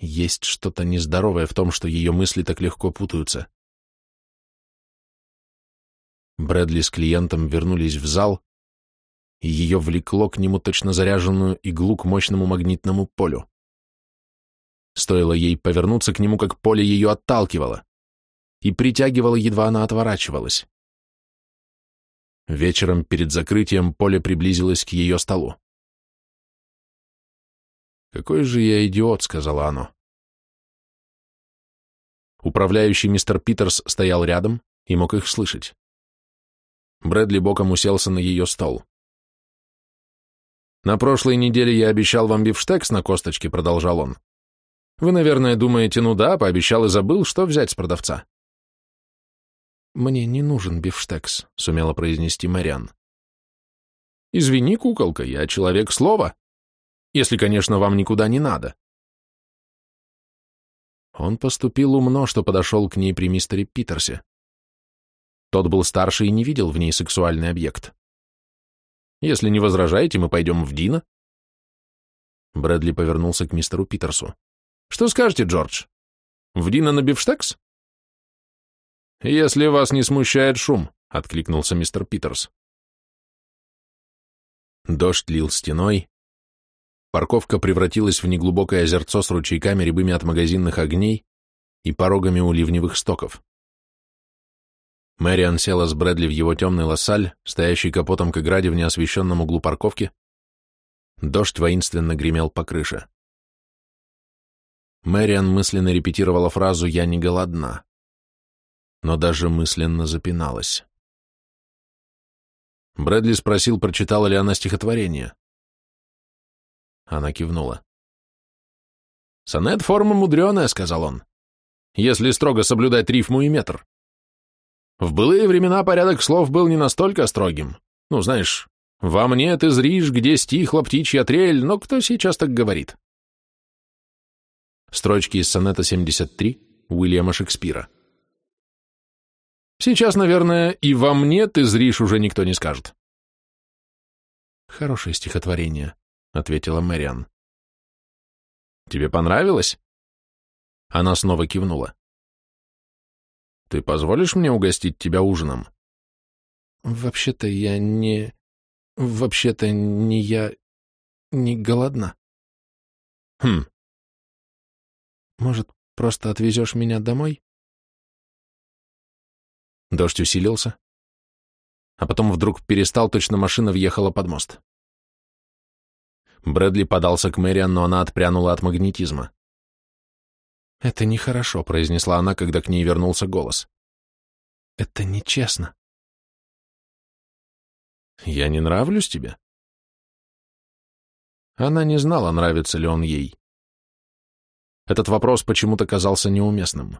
Есть что-то нездоровое в том, что ее мысли так легко путаются. Брэдли с клиентом вернулись в зал, и ее влекло к нему точно заряженную иглу к мощному магнитному полю. Стоило ей повернуться к нему, как поле ее отталкивало и притягивало, едва она отворачивалась. Вечером перед закрытием поле приблизилось к ее столу. Какой же я идиот, сказала оно. Управляющий мистер Питерс стоял рядом и мог их слышать. Брэдли боком уселся на ее стол. «На прошлой неделе я обещал вам бифштекс на косточке», — продолжал он. «Вы, наверное, думаете, ну да, пообещал и забыл, что взять с продавца». «Мне не нужен бифштекс», — сумела произнести Мариан. «Извини, куколка, я человек слова», если, конечно, вам никуда не надо. Он поступил умно, что подошел к ней при мистере Питерсе. Тот был старше и не видел в ней сексуальный объект. Если не возражаете, мы пойдем в Дина. Брэдли повернулся к мистеру Питерсу. Что скажете, Джордж? В Дина на бифштекс? Если вас не смущает шум, откликнулся мистер Питерс. Дождь лил стеной, Парковка превратилась в неглубокое озерцо с ручейками рябыми от магазинных огней и порогами у ливневых стоков. Мэриан села с Брэдли в его темный лассаль, стоящий капотом к ограде в неосвещенном углу парковки. Дождь воинственно гремел по крыше. Мэриан мысленно репетировала фразу «Я не голодна», но даже мысленно запиналась. Брэдли спросил, прочитала ли она стихотворение. Она кивнула. «Сонет форма мудреная», — сказал он, «если строго соблюдать рифму и метр. В былые времена порядок слов был не настолько строгим. Ну, знаешь, во мне ты зришь, где стихла птичья трель, но кто сейчас так говорит?» Строчки из сонета 73 Уильяма Шекспира. «Сейчас, наверное, и во мне ты зришь уже никто не скажет». Хорошее стихотворение. — ответила Мэриан. «Тебе понравилось?» Она снова кивнула. «Ты позволишь мне угостить тебя ужином?» «Вообще-то я не... Вообще-то не я... не голодна». «Хм». «Может, просто отвезешь меня домой?» Дождь усилился, а потом вдруг перестал, точно машина въехала под мост. Брэдли подался к Мэриан, но она отпрянула от магнетизма. «Это нехорошо», — произнесла она, когда к ней вернулся голос. «Это нечестно». «Я не нравлюсь тебе?» Она не знала, нравится ли он ей. Этот вопрос почему-то казался неуместным.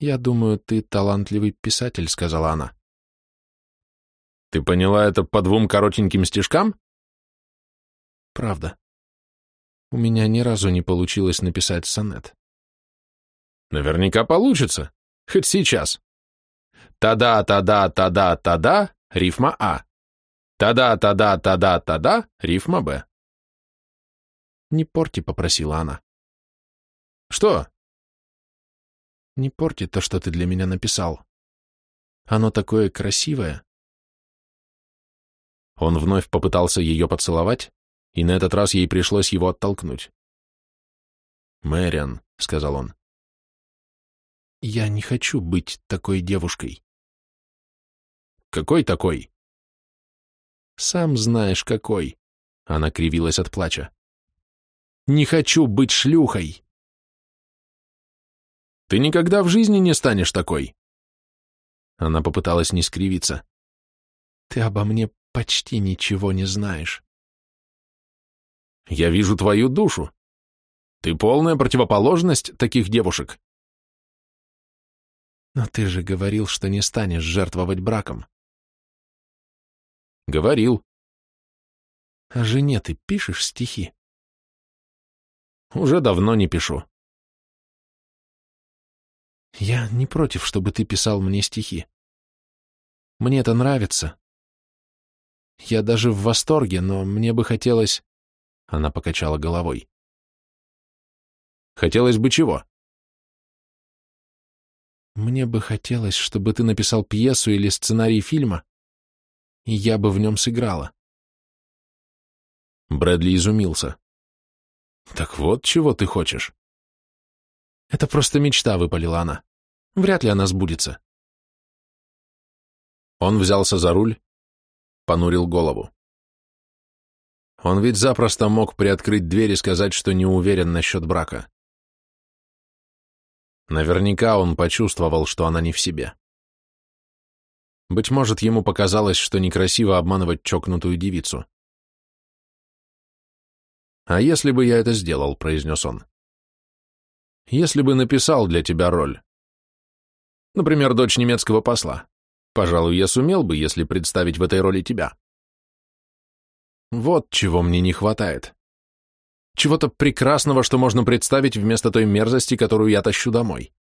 «Я думаю, ты талантливый писатель», — сказала она. «Ты поняла это по двум коротеньким стишкам?» Правда. У меня ни разу не получилось написать сонет. Наверняка получится. Хоть сейчас. Тада, тада, тада, тада, рифма А. Тада, тада, тада, тада, рифма Б. Не порти, попросила она.
Что?
Не порти то, что ты для меня написал. Оно такое красивое.
Он вновь попытался ее поцеловать, и на этот раз ей пришлось его оттолкнуть.
«Мэриан», — сказал он, — «я не хочу быть такой девушкой».
«Какой такой?»
«Сам знаешь, какой», — она кривилась от плача.
«Не хочу быть шлюхой!» «Ты никогда в жизни не станешь такой!»
Она попыталась не скривиться. «Ты обо мне почти ничего не знаешь».
Я вижу твою душу. Ты полная противоположность таких девушек.
Но ты же говорил, что не станешь жертвовать браком.
Говорил.
А жене ты пишешь стихи?
Уже давно не пишу.
Я не против, чтобы ты писал мне стихи. Мне это нравится. Я даже в восторге, но мне бы хотелось... Она покачала головой.
«Хотелось бы чего?»
«Мне бы хотелось, чтобы ты написал пьесу или сценарий фильма, и я бы в нем сыграла».
Брэдли изумился. «Так вот, чего ты хочешь?»
«Это просто мечта», — выпалила она. «Вряд ли она сбудется».
Он взялся за руль, понурил голову. Он ведь запросто мог приоткрыть дверь и сказать, что не уверен насчет брака. Наверняка он почувствовал, что она не в себе. Быть может, ему показалось, что некрасиво обманывать чокнутую девицу. «А если бы я это сделал?» — произнес он. «Если бы написал для тебя роль. Например, дочь немецкого посла. Пожалуй, я сумел бы, если представить в этой роли тебя». Вот чего мне не хватает. Чего-то прекрасного, что можно представить вместо той мерзости, которую я тащу домой.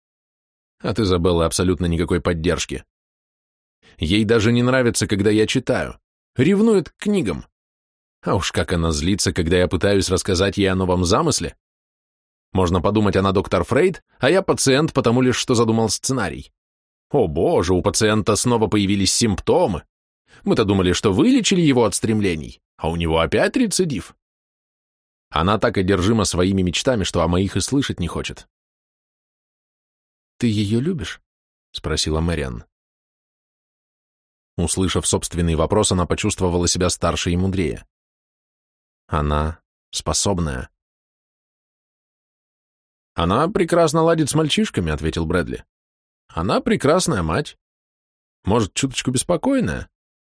А От Изабеллы абсолютно никакой поддержки. Ей даже не нравится, когда я читаю. Ревнует к книгам. А уж как она злится, когда я пытаюсь рассказать ей о новом замысле. Можно подумать, она доктор Фрейд, а я пациент, потому лишь что задумал сценарий. О боже, у пациента снова появились симптомы. Мы-то думали, что вылечили его от стремлений, а у него опять рецидив. Она так одержима своими мечтами, что о моих и слышать не хочет.
«Ты ее любишь?» — спросила Мэриан.
Услышав собственный вопрос, она почувствовала себя старше и мудрее. Она способная. «Она прекрасно ладит с мальчишками», — ответил Брэдли. «Она прекрасная мать. Может, чуточку беспокойная,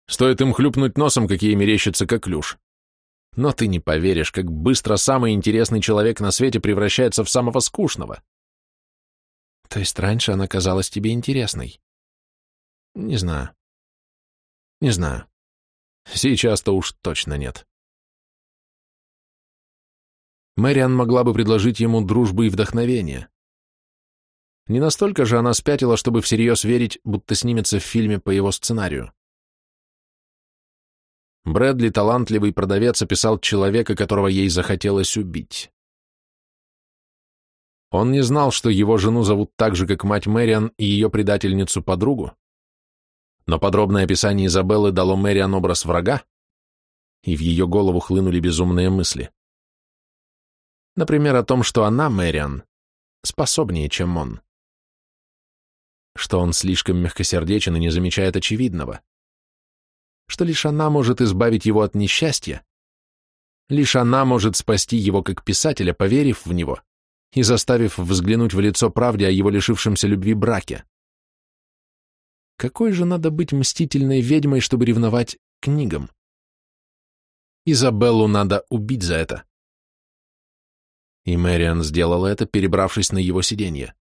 Стоит им хлюпнуть носом, какие мерещатся как клюш. Но ты не поверишь, как быстро самый интересный человек на свете превращается в самого скучного.
То есть раньше она казалась тебе интересной?
Не знаю. Не знаю. Сейчас-то уж точно нет.
Мэриан могла бы предложить ему дружбы и вдохновение. Не настолько же она спятила, чтобы всерьез верить, будто снимется в фильме по его сценарию.
Брэдли, талантливый продавец, описал человека, которого ей захотелось убить. Он не знал, что его жену зовут так же, как мать Мэриан и ее предательницу-подругу, но подробное описание Изабеллы дало Мэриан образ врага, и в ее голову хлынули безумные мысли. Например, о том, что она, Мэриан, способнее, чем он. Что он слишком мягкосердечен и не замечает очевидного что лишь она может избавить его от несчастья. Лишь она может спасти его как писателя, поверив в него и заставив взглянуть в лицо правде о его лишившемся любви браке. Какой же надо быть мстительной ведьмой, чтобы ревновать книгам? Изабеллу надо убить за это. И Мэриан сделала это, перебравшись на его сиденье.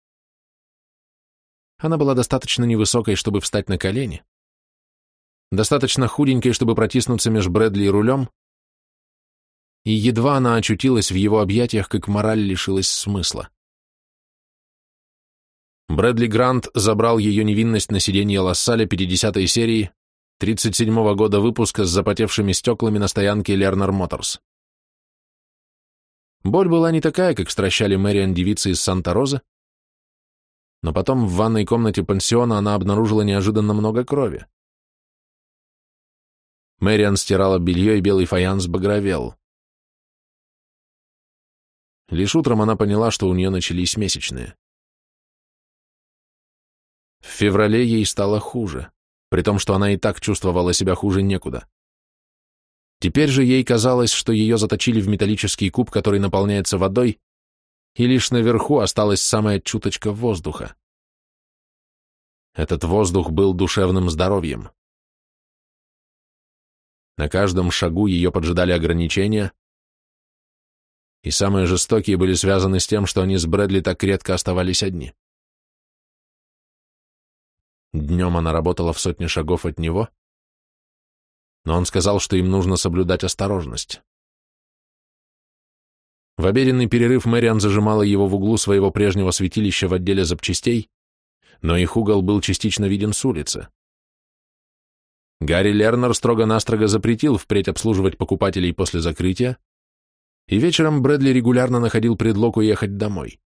Она была достаточно невысокой, чтобы встать на колени, достаточно худенькой, чтобы протиснуться меж Брэдли и рулем, и едва она очутилась в его объятиях, как мораль лишилась смысла. Брэдли Грант забрал ее невинность на сиденье Лассаля 50-й серии 37-го года выпуска с запотевшими стеклами на стоянке Лернер Моторс.
Боль была не такая, как стращали Мэриан девицы из Санта-Розы, но потом в ванной комнате пансиона она обнаружила неожиданно много крови. Мэриан стирала белье и белый фаянс багровел. Лишь утром она поняла, что у нее начались месячные. В феврале ей стало хуже, при том, что она и так чувствовала себя хуже некуда. Теперь же ей казалось, что ее заточили в металлический куб, который наполняется водой, и лишь наверху осталась самая чуточка воздуха. Этот воздух был душевным здоровьем. На каждом шагу ее поджидали ограничения, и самые жестокие были связаны с тем, что они с Брэдли так редко оставались одни. Днем она работала в сотне шагов от него, но он сказал, что им нужно соблюдать осторожность. В обеденный перерыв Мэриан зажимала его в углу своего прежнего святилища в отделе запчастей, но их угол был частично виден с улицы. Гарри Лернер строго-настрого запретил впредь обслуживать покупателей после закрытия, и вечером Брэдли регулярно находил предлог уехать домой.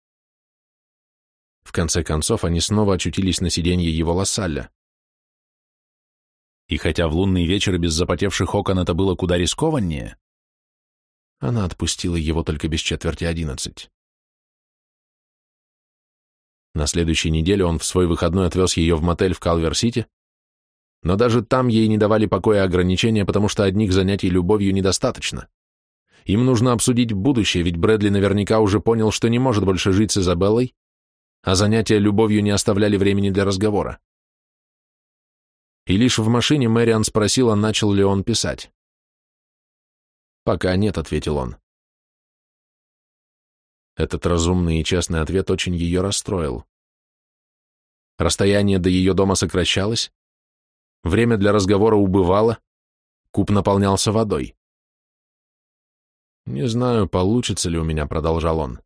В конце концов, они снова очутились на сиденье его лассаля. И хотя в лунный вечер без запотевших окон это было куда рискованнее, она отпустила его только без четверти одиннадцать. На следующей неделе он в свой выходной отвез ее в мотель в Калвер-Сити, но даже там ей не давали покоя ограничения, потому что одних занятий любовью недостаточно. Им нужно обсудить будущее, ведь Брэдли наверняка уже понял, что не может больше жить с Изабеллой, а занятия любовью не оставляли времени для разговора. И лишь в машине Мэриан спросила, начал ли он писать. «Пока нет», — ответил он. Этот разумный и честный ответ очень ее расстроил. Расстояние до ее дома сокращалось, Время для разговора убывало, куб наполнялся водой. «Не знаю, получится ли у меня», — продолжал он.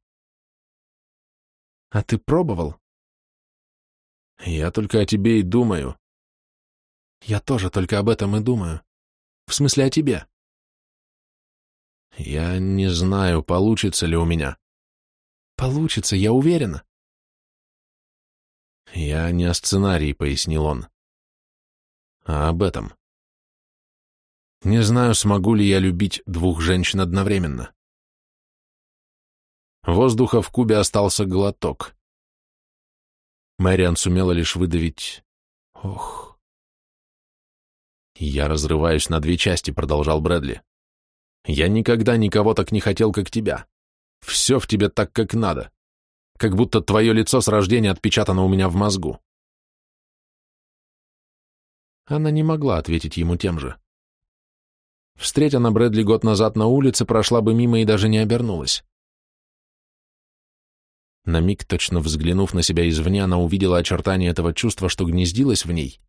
«А ты пробовал?» «Я только о тебе и думаю». «Я тоже только об этом и думаю. В смысле, о тебе». «Я не знаю, получится ли у меня». «Получится, я уверена». «Я не о сценарии», — пояснил он а об этом. Не знаю, смогу ли я любить двух женщин одновременно. Воздуха в кубе остался глоток. Мэриан сумела лишь выдавить «Ох». «Я разрываюсь на две части», — продолжал Брэдли. «Я никогда никого так не хотел, как тебя. Все в тебе так, как надо. Как будто твое лицо с рождения отпечатано у меня в мозгу. Она не могла ответить ему тем же. Встретя на Брэдли год назад на улице, прошла бы мимо и даже не обернулась. На миг, точно взглянув на себя извне, она увидела очертания этого чувства, что гнездилось в ней,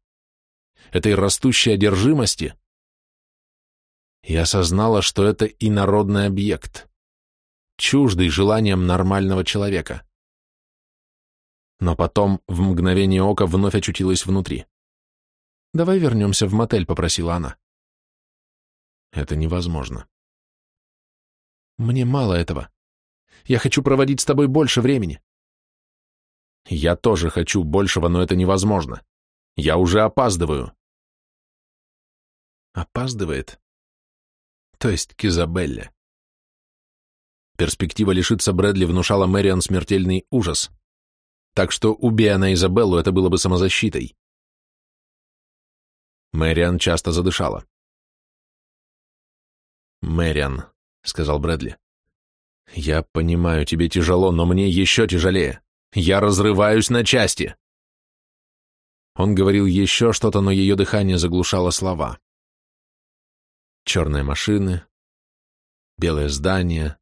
этой растущей одержимости, и осознала, что это инородный объект, чуждый желаниям нормального человека. Но потом в мгновение ока вновь очутилась внутри. Давай вернемся в мотель, попросила она. Это невозможно. Мне мало этого. Я хочу проводить с тобой больше времени. Я тоже хочу большего, но это невозможно. Я уже опаздываю. Опаздывает? То есть к Перспектива лишиться Брэдли внушала Мэриан смертельный ужас. Так что, убей она Изабеллу, это было бы самозащитой. Мэриан часто задышала. «Мэриан», — сказал Брэдли, — «я понимаю, тебе тяжело, но мне еще тяжелее. Я разрываюсь на части». Он говорил еще что-то, но ее дыхание заглушало слова. Черные машины, белое здание,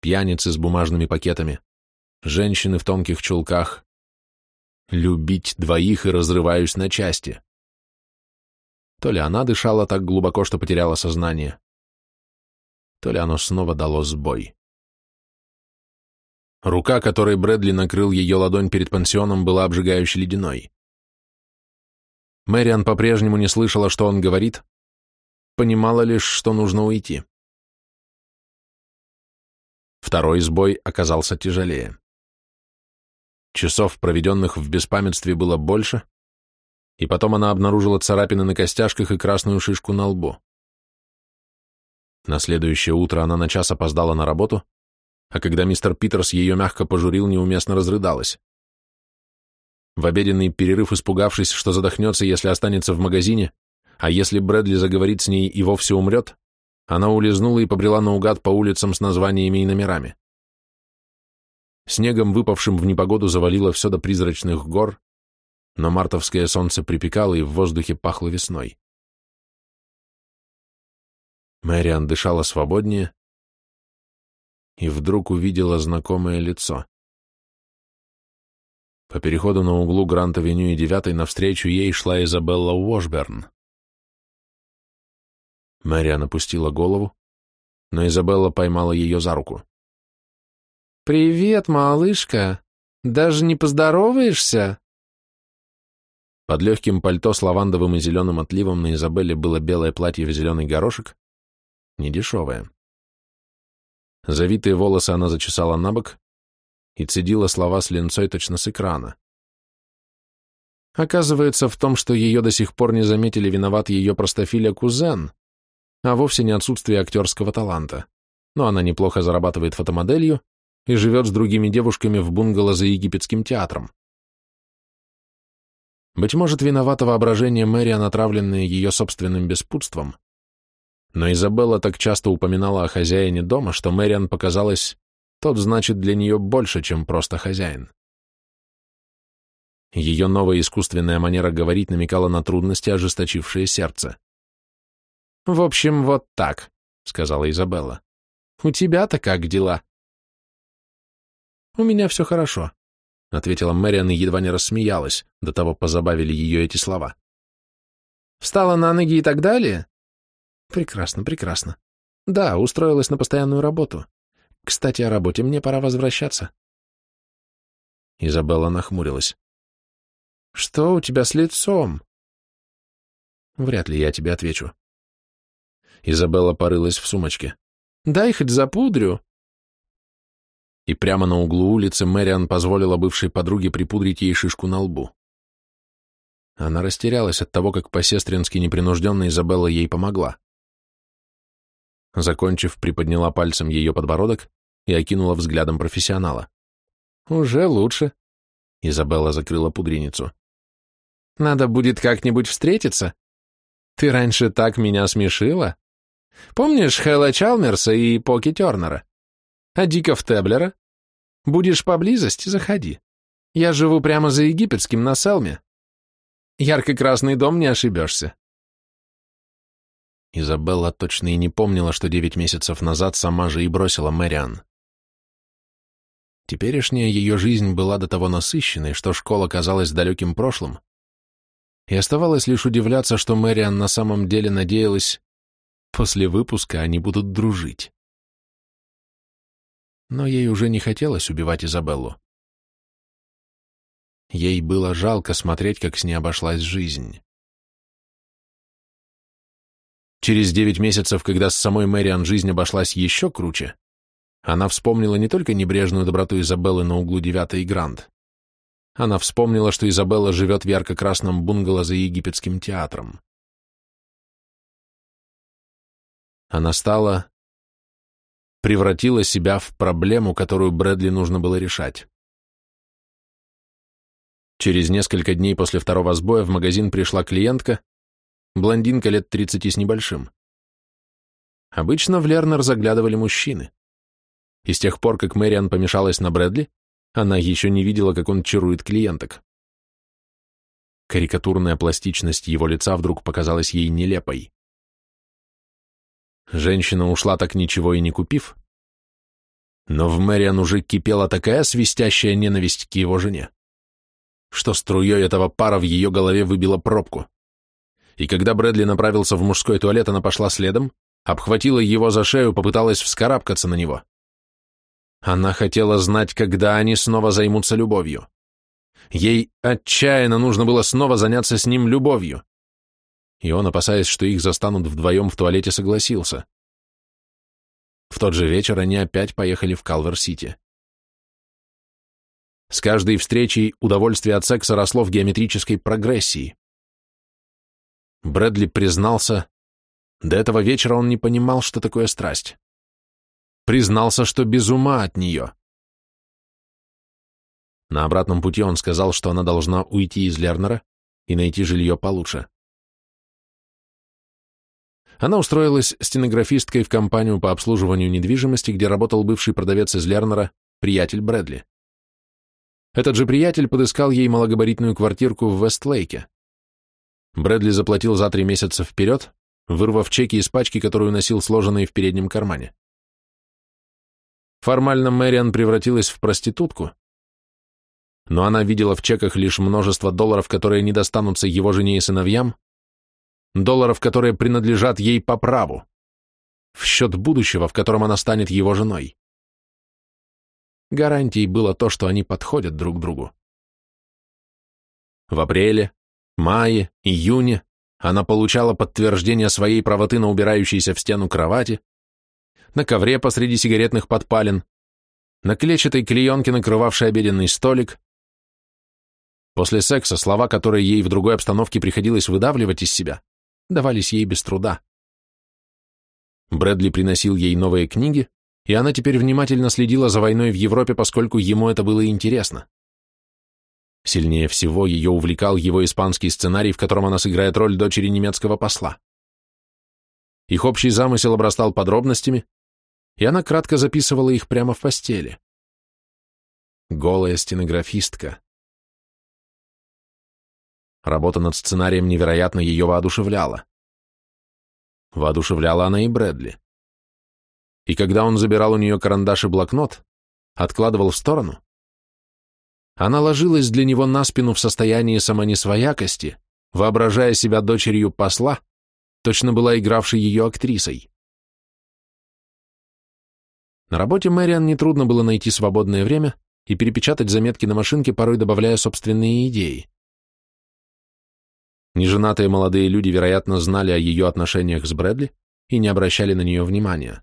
пьяницы с бумажными пакетами, женщины в тонких чулках. Любить двоих и разрываюсь на части. То ли она дышала так глубоко, что потеряла сознание, то ли оно снова дало сбой. Рука, которой Брэдли накрыл ее ладонь перед пансионом, была обжигающе ледяной. Мэриан по-прежнему не слышала, что он говорит, понимала лишь, что нужно уйти.
Второй сбой оказался тяжелее. Часов, проведенных в беспамятстве, было больше, и потом она обнаружила царапины на костяшках и красную шишку на лбу. На следующее утро она на час опоздала на работу, а когда мистер Питерс ее мягко пожурил, неуместно разрыдалась. В обеденный перерыв, испугавшись, что задохнется, если останется в магазине, а если Брэдли заговорит с ней и вовсе умрет, она улизнула и побрела наугад по улицам с названиями и номерами. Снегом, выпавшим в непогоду, завалило все до призрачных гор, но мартовское солнце припекало, и в воздухе пахло весной. Мэриан дышала свободнее и вдруг увидела знакомое лицо. По переходу на углу Грант-авеню и девятой навстречу ей шла Изабелла Уошберн. Мэриан опустила голову, но Изабелла поймала ее за руку.
«Привет, малышка! Даже не поздороваешься?»
Под легким пальто с лавандовым и зеленым отливом на Изабелле было белое платье в зеленый горошек, недешевое. Завитые волосы она зачесала на бок и цедила слова с линцой точно с экрана. Оказывается, в том, что ее до сих пор не заметили, виноват ее простофиля кузен, а вовсе не отсутствие актерского таланта. Но она неплохо зарабатывает фотомоделью и живет с другими девушками в бунгало за египетским театром. Быть может, виновато воображение Мэри, натравленное ее собственным беспутством. Но Изабелла так часто упоминала о хозяине дома, что Мэриан показалось, тот значит для нее больше, чем просто хозяин. Ее новая искусственная манера говорить намекала на трудности, ожесточившие сердце.
«В общем, вот так», — сказала Изабелла. «У тебя-то как дела?»
«У меня все хорошо», — ответила Мэриан и едва не рассмеялась, до того позабавили ее эти слова.
«Встала на ноги и так далее?»
«Прекрасно, прекрасно. Да, устроилась на постоянную работу. Кстати, о работе мне пора возвращаться». Изабелла нахмурилась.
«Что у тебя с лицом?»
«Вряд ли я тебе отвечу». Изабелла порылась в сумочке.
«Дай хоть запудрю!»
и прямо на углу улицы Мэриан позволила бывшей подруге припудрить ей шишку на лбу. Она растерялась от того, как по-сестрински непринужденно Изабелла ей помогла. Закончив, приподняла пальцем ее подбородок и окинула взглядом профессионала.
«Уже лучше», —
Изабелла закрыла пудреницу.
«Надо будет как-нибудь встретиться. Ты раньше так меня смешила. Помнишь Хэлла Чалмерса и Поки Тернера?» А Адиков Теблера? Будешь поблизости, заходи. Я живу прямо за египетским на Селме. Ярко-красный дом не ошибешься.
Изабелла точно и не помнила, что девять месяцев назад сама же и бросила Мэриан. Теперешняя ее жизнь была до того насыщенной, что школа казалась далеким прошлым, и оставалось лишь удивляться, что Мэриан на самом деле надеялась, после выпуска они будут дружить но ей уже не хотелось убивать Изабеллу. Ей было жалко смотреть, как с ней обошлась жизнь. Через девять месяцев, когда с самой Мэриан жизнь обошлась еще круче, она вспомнила не только небрежную доброту Изабеллы на углу 9 и Гранд. Она вспомнила, что Изабелла живет в ярко-красном бунгало за египетским театром. Она стала превратила себя в проблему, которую Брэдли нужно было решать. Через несколько дней после второго сбоя в магазин пришла клиентка, блондинка лет 30 с небольшим. Обычно в Лернер заглядывали мужчины. И с тех пор, как Мэриан помешалась на Брэдли, она еще не видела, как он чарует клиенток. Карикатурная пластичность его лица вдруг показалась ей нелепой. Женщина ушла так ничего и не купив. Но в Мэриан уже кипела такая свистящая ненависть к его жене, что струей этого пара в ее голове выбила пробку. И когда Брэдли направился в мужской туалет, она пошла следом, обхватила его за шею, попыталась вскарабкаться на него. Она хотела знать, когда они снова займутся любовью. Ей отчаянно нужно было снова заняться с ним любовью и он, опасаясь, что их застанут вдвоем в туалете, согласился. В тот же вечер они опять поехали в Калвер-Сити. С каждой встречей удовольствие от секса росло в геометрической прогрессии. Брэдли признался, до этого вечера он не понимал, что такое страсть. Признался, что без ума от нее. На обратном пути он сказал, что она должна уйти из Лернера и найти жилье получше. Она устроилась стенографисткой в компанию по обслуживанию недвижимости, где работал бывший продавец из Лернера, приятель Брэдли. Этот же приятель подыскал ей малогабаритную квартирку в Вестлейке. Брэдли заплатил за три месяца вперед, вырвав чеки из пачки, которую носил сложенные в переднем кармане. Формально Мэриан превратилась в проститутку, но она видела в чеках лишь множество долларов, которые не достанутся его жене и сыновьям, долларов, которые принадлежат ей по праву, в счет будущего, в котором она станет его женой. Гарантией было то, что они подходят друг другу. В апреле, мае, июне она получала подтверждение своей правоты на убирающейся в стену кровати, на ковре посреди сигаретных подпалин, на клетчатой клеенке, накрывавшей обеденный столик. После секса слова, которые ей в другой обстановке приходилось выдавливать из себя, давались ей без труда. Брэдли приносил ей новые книги, и она теперь внимательно следила за войной в Европе, поскольку ему это было интересно. Сильнее всего ее увлекал его испанский сценарий, в котором она сыграет роль дочери немецкого посла. Их общий замысел обрастал подробностями, и она кратко записывала их прямо в постели. Голая стенографистка, Работа над сценарием невероятно ее воодушевляла. Воодушевляла она и Брэдли. И когда он забирал у нее карандаш и блокнот, откладывал в сторону, она ложилась для него на спину в состоянии самонесвоякости, воображая себя дочерью посла, точно была игравшей ее актрисой. На работе Мэриан нетрудно было найти свободное время и перепечатать заметки на машинке, порой добавляя собственные идеи. Неженатые молодые люди, вероятно, знали о ее отношениях с Брэдли и не обращали на нее внимания.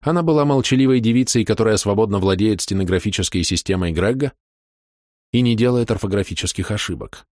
Она была молчаливой девицей, которая свободно владеет стенографической системой Грегга и не делает орфографических ошибок.